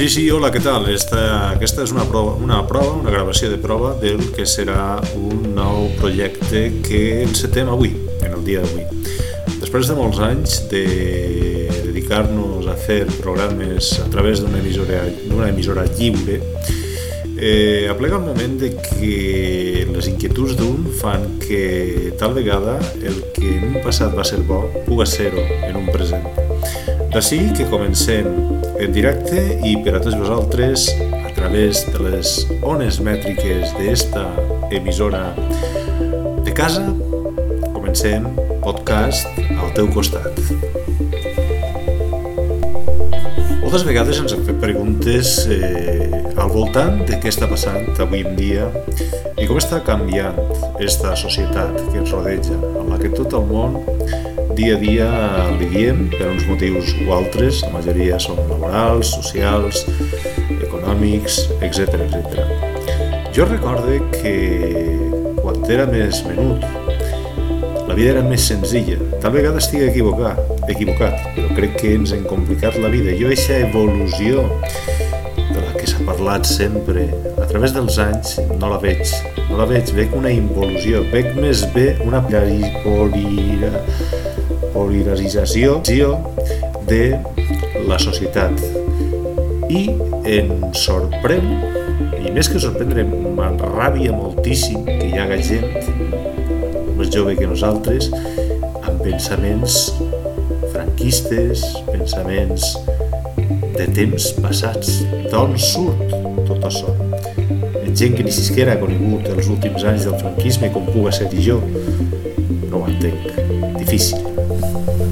Sí, sí, hola, què tal? Esta, aquesta és una prova, una prova, una gravació de prova del que serà un nou projecte que encetem avui, en el dia d'avui. Després de molts anys de dedicar-nos a fer programes a través d'una emissora, emissora lliure, eh, aplega el moment de que les inquietuds d'un fan que tal vegada el que en un passat va ser bo puga ser-ho en un present. D'ací que comencem en directe i per a tots vosaltres a través de les ones mètriques d'esta emissora de casa comencem podcast al teu costat. Moltes vegades ens hem fet preguntes eh, al voltant de què està passant avui en dia i com està canviant aquesta societat que ens rodeja, en la que tot el món dia a dia li diem per uns motius o altres, la majoria són laborals, socials, econòmics, etc etc. Jo recorde que quan era més menut la vida era més senzilla. Tal vegada estigui equivocat, equivocat, però crec que ens hem complicat la vida. Jo aquesta evolució de la que s'ha parlat sempre a través dels anys no la veig. No la veig, veig una involució, veig més bé una polira, polarització de la societat. I em sorprèn, i més que sorprendre, m'enràbia moltíssim que hi haga gent més jove que nosaltres, amb pensaments franquistes, pensaments de temps passats. D'on surt tot això? Gent que ni siquiera ha conegut els últims anys del franquisme com puga ser jo, no ho entenc. Difícil. life.